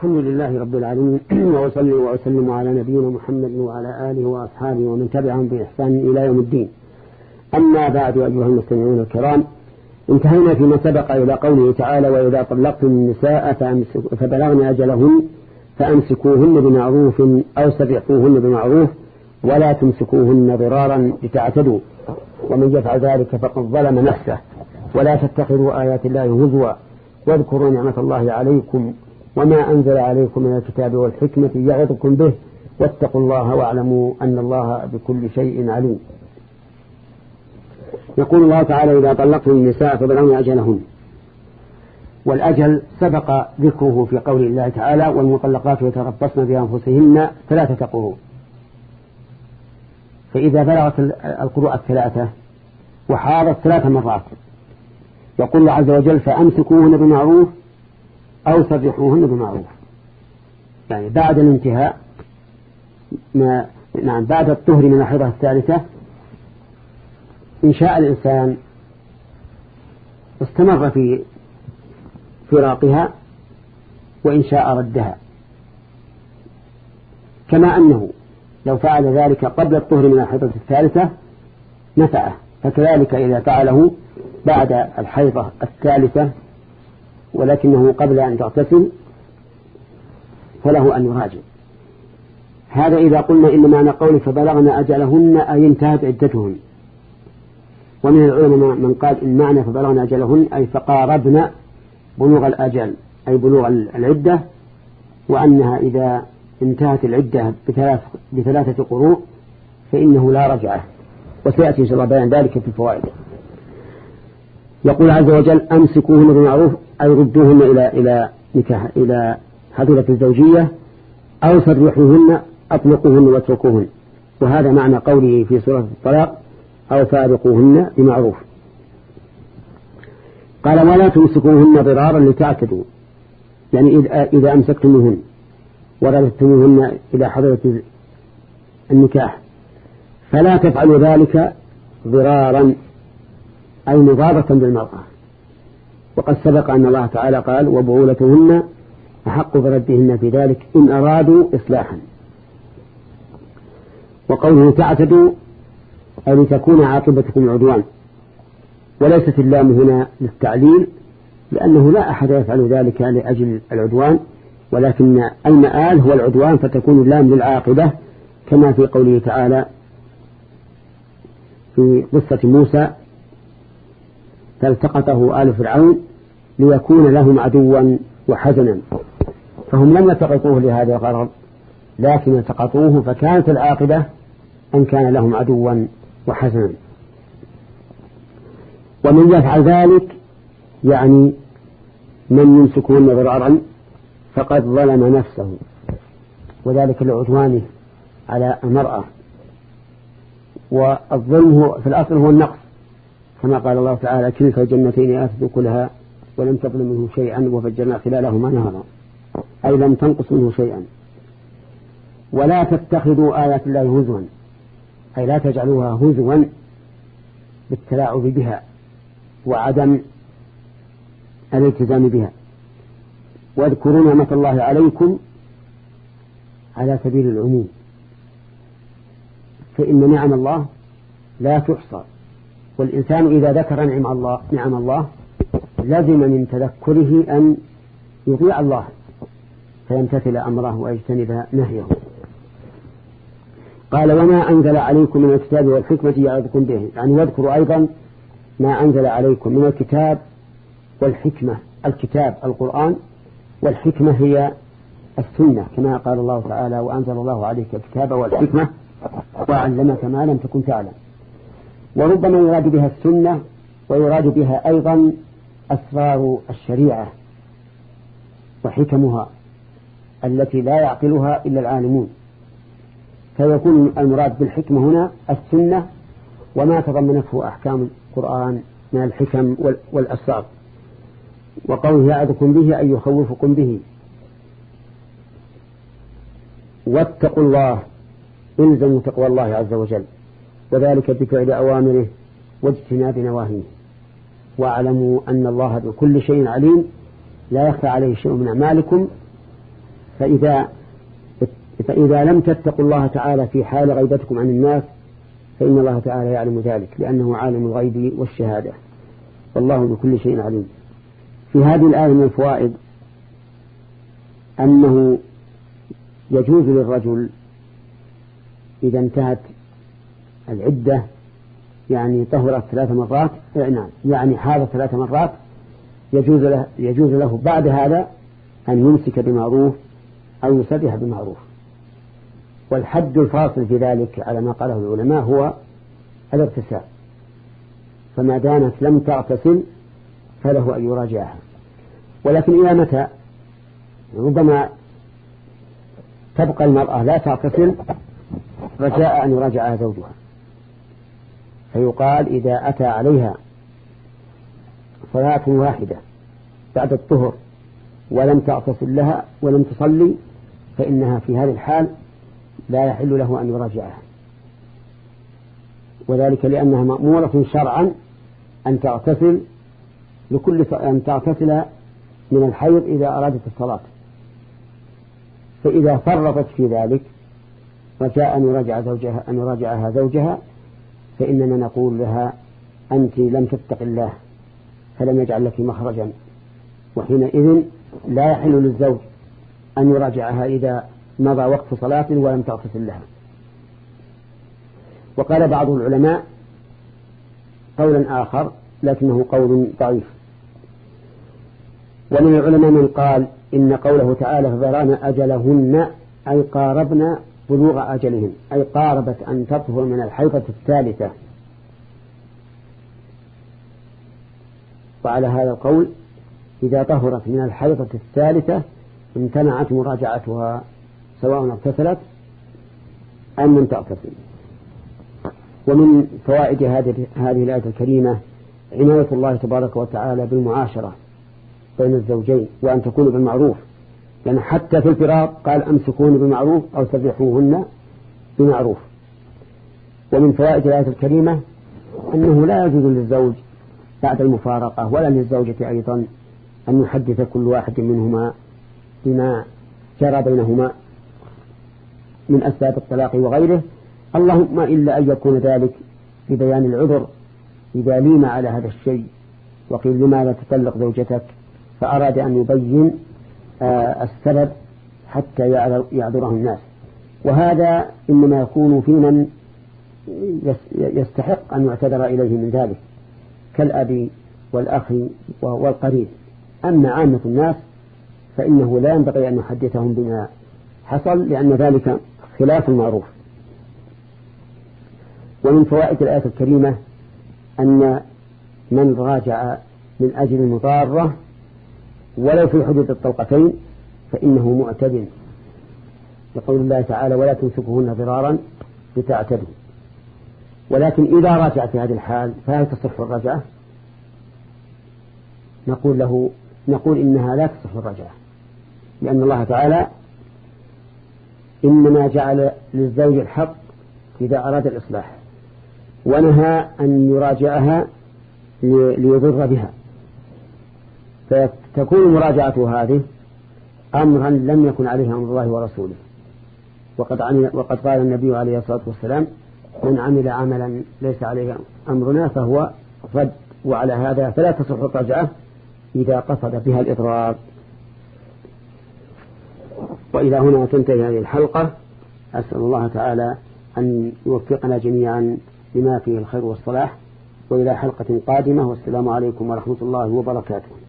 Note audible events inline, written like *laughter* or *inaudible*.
الحمد لله رب العالمين *clears throat* وأصلي وأسلم على نبينا محمد وعلى آله وأصحابه ومن تبعهم بإحسان إلى يوم الدين. أما بعد أيها المستمعون الكرام انتهينا فيما سبق إلى قوله تعالى وإذا طلقتم النساء فبلغن أجلهن فأمسكوهن بمعروف أو سبحوهن بمعروف ولا تمسكوهن ضرارا لتعتدوا. ومن يفعل ذلك فقد ظلم نفسه. ولا تتخذوا آيات الله هزوا واذكروا نعمة الله عليكم وما أنزل عليكم من الكتاب والحكمة يعظكم به واتقوا الله واعلموا أن الله بكل شيء عليم. يقول الله تعالى إذا طلقتم النساء فبلغن أجلهن. والأجل سبق ذكره في قول الله تعالى والمطلقات يتربصن بأنفسهن ثلاثة قروء فإذا بلغت القروء الثلاثة وحاضت ثلاث مرات يقول الله عز وجل فأمسكوهن بمعروف أو سرحوهن بمعروف يعني بعد الانتهاء ما نعم بعد الطهر من الحيضة الثالثة إن شاء الإنسان استمر في فراقها وإن شاء ردها. كما أنه لو فعل ذلك قبل الطهر من الحيضة الثالثة نفعه فكذلك إذا فعله بعد الحيضة الثالثة ولكنه قبل أن تغتسل فله أن يراجع هذا إذا قلنا إن معنى قول فبلغن أجلهن أي انتهت عدتهن. ومن العلماء من قال إن معنى فبلغن أجلهن أي فقاربن بلوغ الأجل أي بلوغ العدة وأنها إذا انتهت العدة بثلاث بثلاثة قروء فإنه لا رجعة. وسيأتي إن شاء الله بيان ذلك في الفوائد. يقول عز وجل أمسكوهن بمعروف أي ردوهن إلى إلى نكاح إلى حظيرة الزوجية أو سرحوهن أطلقوهن واتركوهن. وهذا معنى قوله في سورة الطلاق أو فارقوهن بمعروف. قال ولا تمسكوهن ضرارا لتعتدوا. يعني إذا أمسكتموهن ورددتموهن إلى حضرة النكاح. فلا تفعلوا ذلك ضرارا أي مضارة بالمرأة. وقد سبق أن الله تعالى قال وبعولتهن أحق بردهن في ذلك إن أرادوا إصلاحا. وقوله تعتدوا أي لتكون عاقبتكم العدوان وليست اللام هنا للتعليل لأنه لا أحد يفعل ذلك لأجل العدوان ولكن المآل هو العدوان فتكون اللام للعاقبة كما في قوله تعالى في قصة موسى فالتقطه آل فرعون ليكون لهم عدوا وحزنا. فهم لم يلتقطوه لهذا الغرض لكن التقطوه فكانت العاقبة أن كان لهم عدوا وحزنا. ومن يفعل ذلك يعني من يمسكهن ضرارا فقد ظلم نفسه. وذلك لعدوانه على المرأة. والظلم في الأصل هو النقص. كما قال الله تعالى كلتا الجنتين آتت كلها ولم تظلم منه شيئا وفجرنا خلالهما نهرا. أي لم تنقص منه شيئا. ولا تتخذوا آيات الله هزوا. أي لا تجعلوها هزوا بالتلاعب بها وعدم الالتزام بها. واذكروا نعمة الله عليكم على سبيل العموم. فإن نعم الله لا تحصى. والإنسان إذا ذكر نعم الله نعم الله لزم من تذكره أن يطيع الله فيمتثل أمره ويجتنب نهيه. قال وما أنزل عليكم من الكتاب والحكمة يعظكم به. يعني واذكروا أيضا ما أنزل عليكم من الكتاب والحكمة. الكتاب القرآن والحكمة هي السنة كما قال الله تعالى وأنزل الله عليك الكتاب والحكمة وعلمك ما لم تكن تعلم. وربما يراد بها السنة ويراد بها أيضا أسرار الشريعة وحكمها التي لا يعقلها إلا العالمون. فيكون المراد بالحكمة هنا السنة وما تضمنته أحكام القرآن من الحكم والأسرار. وقوله يعظكم به أن يخوفكم به. واتقوا الله الزموا تقوى الله عز وجل. وذلك بفعل أوامره واجتناب نواهيه. واعلموا أن الله بكل شيء عليم لا يخفى عليه شيء من أعمالكم. فإذا فإذا لم تتقوا الله تعالى في حال غيبتكم عن الناس فإن الله تعالى يعلم ذلك لأنه عالم الغيب والشهادة. والله بكل شيء عليم. في هذه الآية من الفوائد أنه يجوز للرجل إذا انتهت العدة يعني طهرت ثلاث مرات نعم يعني حاضت ثلاث مرات يجوز له, يجوز له بعد هذا أن يمسك بمعروف أو يسرح بمعروف. والحد الفاصل في ذلك على ما قاله العلماء هو الاغتسال. فما دامت لم تغتسل فله أن يراجعها. ولكن إلى متى؟ ربما تبقى المرأة لا تغتسل رجاء أن يراجعها زوجها. فيقال إذا أتى عليها صلاة واحدة بعد الطهر ولم تغتسل لها ولم تصلي فإنها في هذه الحال لا يحل له أن يراجعها. وذلك لأنها مأمورة شرعا أن تغتسل لكل أن تغتسل من الحيض إذا أرادت الصلاة. فإذا فرطت في ذلك رجاء أن يراجع زوجها أن يراجعها زوجها فإننا نقول لها أنت لم تتق الله فلم يجعل لك مخرجا. وحينئذ لا يحل للزوج أن يراجعها إذا مضى وقت صلاة ولم تغتسل لها. وقال بعض العلماء قولا آخر لكنه قول ضعيف. ومن العلماء من قال إن قوله تعالى فبران أجلهن أي قاربن بلوغ أجلهن أي قاربت أن تطهر من الحيضة الثالثة. وعلى هذا القول إذا طهرت من الحيضة الثالثة امتنعت مراجعتها سواء اغتسلت أم لم تغتسل. ومن فوائد هذه الآية الكريمة عناية الله تبارك وتعالى بالمعاشرة بين الزوجين وأن تكون بالمعروف. لأن حتى في الفراق قال أمسكون بالمعروف أو سرحوهن بمعروف. ومن فوائد الآية الكريمة أنه لا يجوز للزوج بعد المفارقة ولا للزوجة أيضا أن يحدث كل واحد منهما بما جرى بينهما من أسباب الطلاق وغيره. اللهم إلا أن يكون ذلك ببيان العذر إذا ليم على هذا الشيء وقيل لماذا تطلق زوجتك؟ فأراد أن يبين السبب حتى يعذره الناس. وهذا إنما يكون في من يستحق أن يعتذر إليه من ذلك كالأب والأخ والقريب. أما عامة الناس فإنه لا ينبغي أن يحدثهم بما حصل لأن ذلك خلاف المعروف. ومن فوائد الآية الكريمة أن من راجع من أجل المضارة ولو في حدود الطلقتين فإنه معتد. يقول الله تعالى ولا تمسكهن ضرارا لتعتدوا. ولكن إذا راجع في هذه الحال فهل تصح الرجعة؟ نقول له نقول إنها لا تصح الرجعة. لأن الله تعالى إنما جعل للزوج الحق إذا أراد الإصلاح ونهى أن يراجعها ليضر بها. فتكون مراجعة هذه أمرا لم يكن عليه أمر الله ورسوله. وقد, عمل وقد قال النبي عليه الصلاة والسلام من عمل عملا ليس عليه أمرنا فهو رد. وعلى هذا فلا تصح الرجعة إذا قصد بها الإضرار. وإلى هنا تنتهي هذه الحلقة. أسأل الله تعالى أن يوفقنا جميعا لما فيه الخير والصلاح. وإلى حلقة قادمة والسلام عليكم ورحمة الله وبركاته.